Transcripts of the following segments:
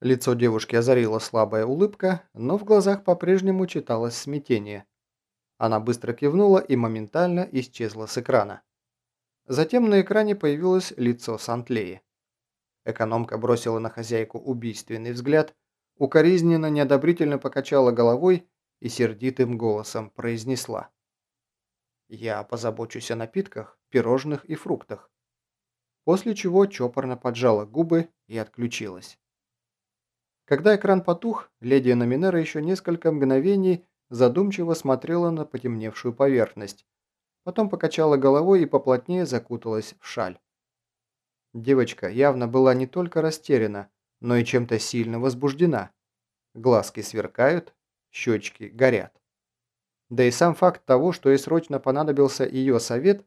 Лицо девушки озарила слабая улыбка, но в глазах по-прежнему читалось смятение. Она быстро кивнула и моментально исчезла с экрана. Затем на экране появилось лицо Сантлеи. Экономка бросила на хозяйку убийственный взгляд, укоризненно неодобрительно покачала головой и сердитым голосом произнесла. «Я позабочусь о напитках, пирожных и фруктах». После чего чопорно поджала губы и отключилась. Когда экран потух, леди Номинера еще несколько мгновений задумчиво смотрела на потемневшую поверхность. Потом покачала головой и поплотнее закуталась в шаль. Девочка явно была не только растеряна, но и чем-то сильно возбуждена. Глазки сверкают, щечки горят. Да и сам факт того, что ей срочно понадобился ее совет,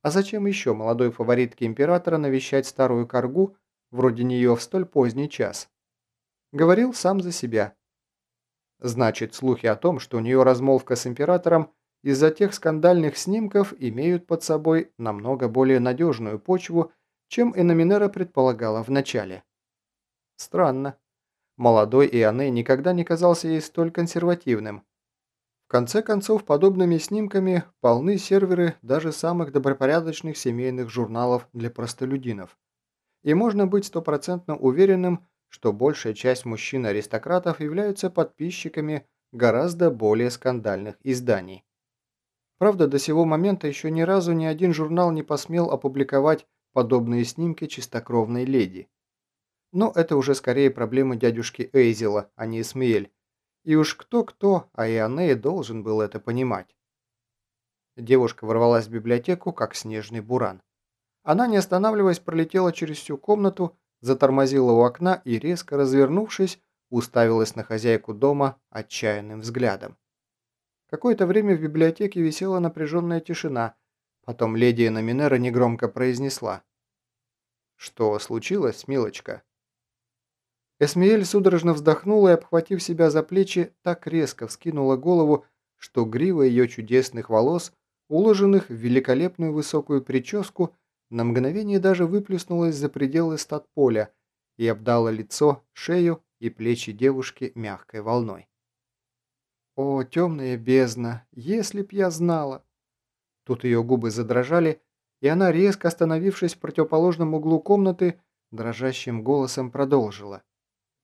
а зачем еще молодой фаворитке императора навещать старую коргу, вроде нее в столь поздний час, говорил сам за себя. Значит, слухи о том, что у нее размолвка с императором из-за тех скандальных снимков имеют под собой намного более надежную почву, чем Эноминера предполагала вначале. Странно. Молодой Ионе никогда не казался ей столь консервативным. В конце концов, подобными снимками полны серверы даже самых добропорядочных семейных журналов для простолюдинов. И можно быть стопроцентно уверенным, что большая часть мужчин-аристократов являются подписчиками гораздо более скандальных изданий. Правда, до сего момента еще ни разу ни один журнал не посмел опубликовать подобные снимки чистокровной леди. Но это уже скорее проблема дядюшки Эйзела, а не Эсмеэль. И уж кто-кто, а Ионея должен был это понимать. Девушка ворвалась в библиотеку, как снежный буран. Она, не останавливаясь, пролетела через всю комнату затормозила у окна и, резко развернувшись, уставилась на хозяйку дома отчаянным взглядом. Какое-то время в библиотеке висела напряженная тишина, потом леди Номинера негромко произнесла. «Что случилось, милочка?» Эсмиэль судорожно вздохнула и, обхватив себя за плечи, так резко вскинула голову, что грива ее чудесных волос, уложенных в великолепную высокую прическу, на мгновение даже выплеснулась за пределы статполя и обдала лицо, шею и плечи девушки мягкой волной. «О, темная бездна, если б я знала!» Тут ее губы задрожали, и она, резко остановившись в противоположном углу комнаты, дрожащим голосом продолжила.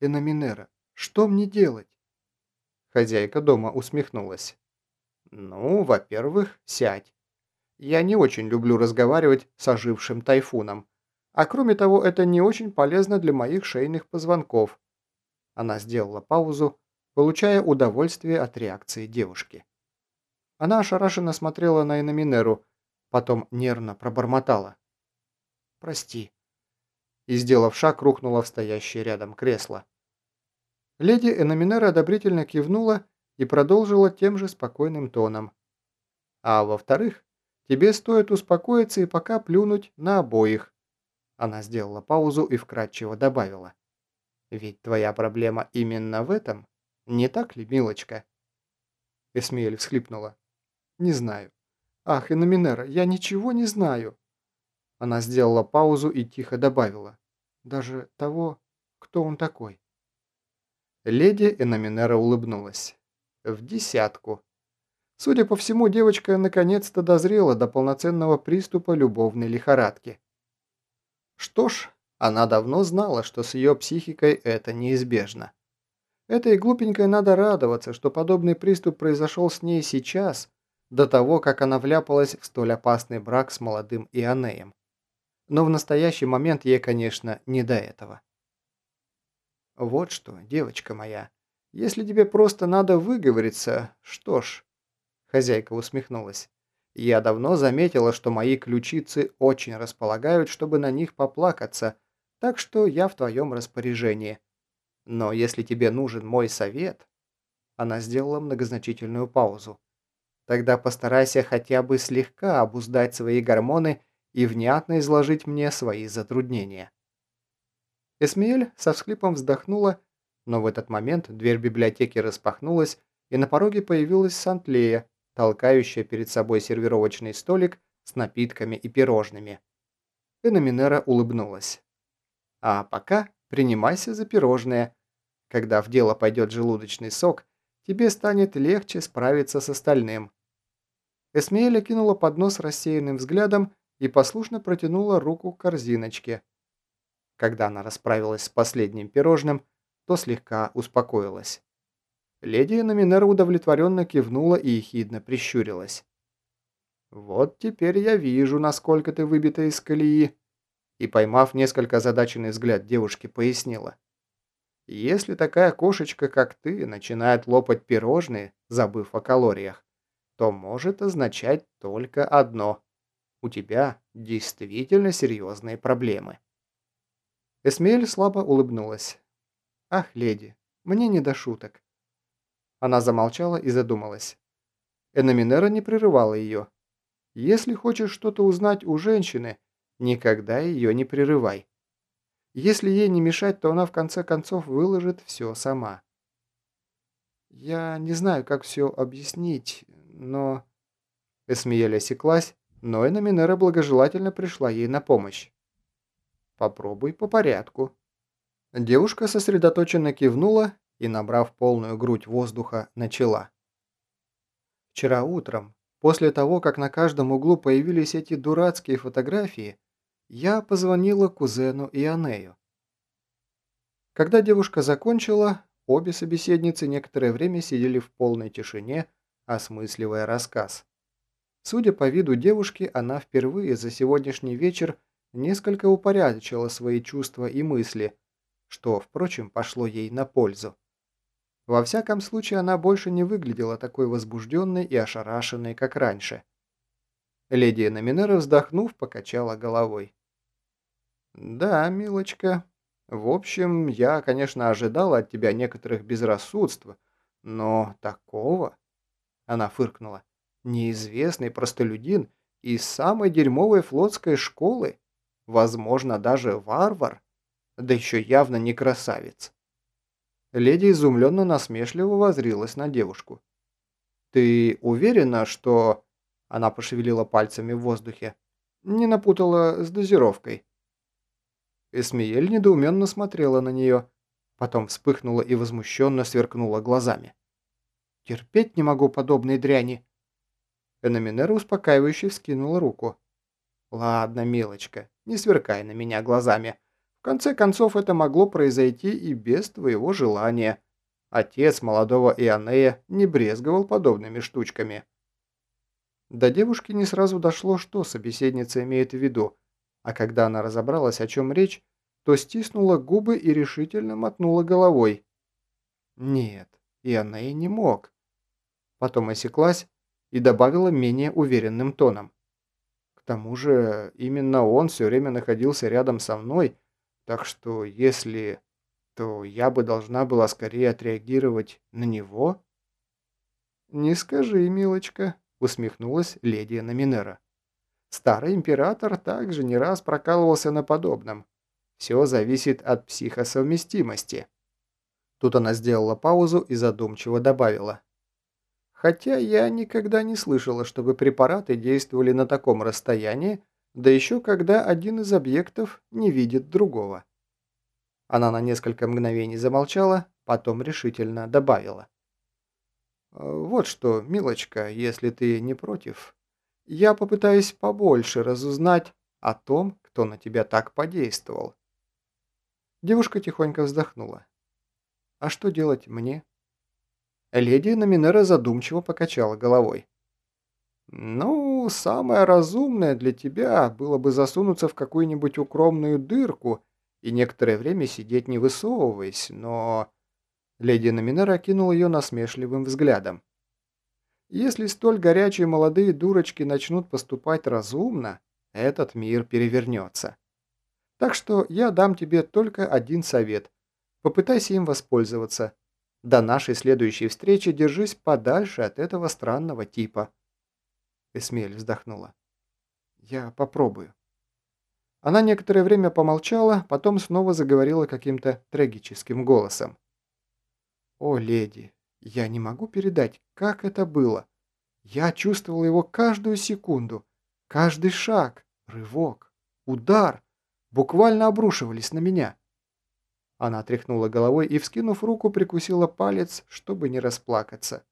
«Эноминера, что мне делать?» Хозяйка дома усмехнулась. «Ну, во-первых, сядь. Я не очень люблю разговаривать с ожившим тайфуном. А кроме того, это не очень полезно для моих шейных позвонков. Она сделала паузу, получая удовольствие от реакции девушки. Она ошарашенно смотрела на Иноминеру, потом нервно пробормотала. «Прости». И, сделав шаг, рухнула в стоящее рядом кресло. Леди Эноминера одобрительно кивнула и продолжила тем же спокойным тоном. А во-вторых, Тебе стоит успокоиться и пока плюнуть на обоих». Она сделала паузу и вкратчиво добавила. «Ведь твоя проблема именно в этом, не так ли, милочка?» Эсмеэль всхлипнула. «Не знаю. Ах, Иноминера, я ничего не знаю». Она сделала паузу и тихо добавила. «Даже того, кто он такой». Леди Эноминера улыбнулась. «В десятку», Судя по всему, девочка наконец-то дозрела до полноценного приступа любовной лихорадки. Что ж, она давно знала, что с ее психикой это неизбежно. Этой глупенькой надо радоваться, что подобный приступ произошел с ней сейчас, до того, как она вляпалась в столь опасный брак с молодым Ионеем. Но в настоящий момент ей, конечно, не до этого. Вот что, девочка моя, если тебе просто надо выговориться, что ж, Хозяйка усмехнулась. «Я давно заметила, что мои ключицы очень располагают, чтобы на них поплакаться, так что я в твоем распоряжении. Но если тебе нужен мой совет...» Она сделала многозначительную паузу. «Тогда постарайся хотя бы слегка обуздать свои гормоны и внятно изложить мне свои затруднения». Эсмиэль со всхлипом вздохнула, но в этот момент дверь библиотеки распахнулась, и на пороге появилась Сантлея, толкающая перед собой сервировочный столик с напитками и пирожными. Эноминера улыбнулась. «А пока принимайся за пирожные. Когда в дело пойдет желудочный сок, тебе станет легче справиться с остальным». Эсмеэля кинула поднос рассеянным взглядом и послушно протянула руку к корзиночке. Когда она расправилась с последним пирожным, то слегка успокоилась. Леди Номинера удовлетворенно кивнула и ехидно прищурилась. «Вот теперь я вижу, насколько ты выбита из колеи», и, поймав несколько озадаченный взгляд девушки, пояснила. «Если такая кошечка, как ты, начинает лопать пирожные, забыв о калориях, то может означать только одно. У тебя действительно серьезные проблемы». Эсмель слабо улыбнулась. «Ах, леди, мне не до шуток». Она замолчала и задумалась. Эноминера не прерывала ее. Если хочешь что-то узнать у женщины, никогда ее не прерывай. Если ей не мешать, то она в конце концов выложит все сама. Я не знаю, как все объяснить, но... Эсмиель осеклась, но Эноминера благожелательно пришла ей на помощь. Попробуй по порядку. Девушка сосредоточенно кивнула и, набрав полную грудь воздуха, начала. Вчера утром, После того, как на каждом углу появились эти дурацкие фотографии, я позвонила кузену Ионею. Когда девушка закончила, обе собеседницы некоторое время сидели в полной тишине, осмысливая рассказ. Судя по виду девушки, она впервые за сегодняшний вечер несколько упорядочила свои чувства и мысли, что, впрочем, пошло ей на пользу. Во всяком случае, она больше не выглядела такой возбужденной и ошарашенной, как раньше. Леди Номинера, вздохнув, покачала головой. «Да, милочка. В общем, я, конечно, ожидала от тебя некоторых безрассудств, но такого...» Она фыркнула. «Неизвестный простолюдин из самой дерьмовой флотской школы, возможно, даже варвар, да еще явно не красавец. Леди изумленно насмешливо возрилась на девушку. «Ты уверена, что...» Она пошевелила пальцами в воздухе. «Не напутала с дозировкой». Эсмиель недоуменно смотрела на нее, потом вспыхнула и возмущенно сверкнула глазами. «Терпеть не могу подобной дряни!» Эноминера успокаивающе вскинула руку. «Ладно, милочка, не сверкай на меня глазами конце концов, это могло произойти и без твоего желания. Отец молодого Ионея не брезговал подобными штучками. До девушки не сразу дошло, что собеседница имеет в виду, а когда она разобралась, о чем речь, то стиснула губы и решительно мотнула головой. Нет, Ионея не мог. Потом осеклась и добавила менее уверенным тоном. К тому же именно он все время находился рядом со мной, так что если... то я бы должна была скорее отреагировать на него?» «Не скажи, милочка», — усмехнулась леди Номинера. «Старый император также не раз прокалывался на подобном. Все зависит от психосовместимости». Тут она сделала паузу и задумчиво добавила. «Хотя я никогда не слышала, чтобы препараты действовали на таком расстоянии, да еще когда один из объектов не видит другого. Она на несколько мгновений замолчала, потом решительно добавила. «Вот что, милочка, если ты не против, я попытаюсь побольше разузнать о том, кто на тебя так подействовал». Девушка тихонько вздохнула. «А что делать мне?» Леди Номинера задумчиво покачала головой. «Ну, самое разумное для тебя было бы засунуться в какую-нибудь укромную дырку и некоторое время сидеть не высовываясь, но...» Леди Номинер окинула ее насмешливым взглядом. «Если столь горячие молодые дурочки начнут поступать разумно, этот мир перевернется. Так что я дам тебе только один совет. Попытайся им воспользоваться. До нашей следующей встречи держись подальше от этого странного типа». Эсмель вздохнула. «Я попробую». Она некоторое время помолчала, потом снова заговорила каким-то трагическим голосом. «О, леди, я не могу передать, как это было. Я чувствовал его каждую секунду, каждый шаг, рывок, удар, буквально обрушивались на меня. Она тряхнула головой и, вскинув руку, прикусила палец, чтобы не расплакаться.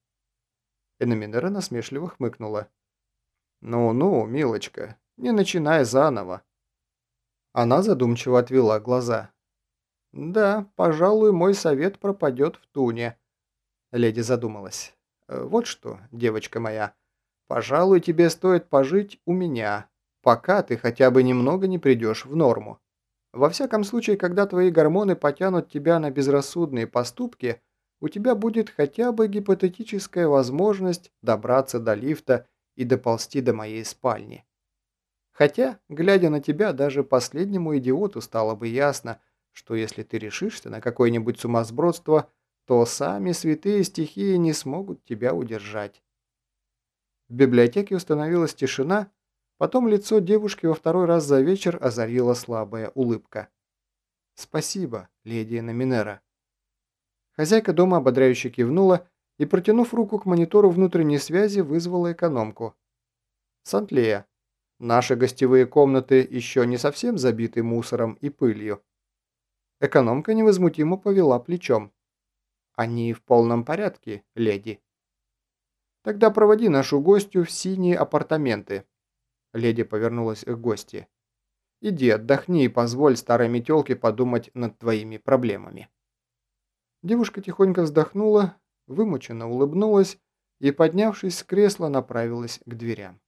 Эноминера насмешливо хмыкнула. «Ну-ну, милочка, не начинай заново». Она задумчиво отвела глаза. «Да, пожалуй, мой совет пропадет в туне», — леди задумалась. «Э, «Вот что, девочка моя, пожалуй, тебе стоит пожить у меня, пока ты хотя бы немного не придешь в норму. Во всяком случае, когда твои гормоны потянут тебя на безрассудные поступки, у тебя будет хотя бы гипотетическая возможность добраться до лифта и доползти до моей спальни. Хотя, глядя на тебя, даже последнему идиоту стало бы ясно, что если ты решишься на какое-нибудь сумасбродство, то сами святые стихии не смогут тебя удержать. В библиотеке установилась тишина, потом лицо девушки во второй раз за вечер озарила слабая улыбка. «Спасибо, леди Номинера». Хозяйка дома ободряюще кивнула и, протянув руку к монитору внутренней связи, вызвала экономку. «Сантлея, наши гостевые комнаты еще не совсем забиты мусором и пылью». Экономка невозмутимо повела плечом. «Они в полном порядке, леди». «Тогда проводи нашу гостью в синие апартаменты». Леди повернулась к гости. «Иди отдохни и позволь старой метелке подумать над твоими проблемами». Девушка тихонько вздохнула, вымученно улыбнулась и, поднявшись с кресла, направилась к дверям.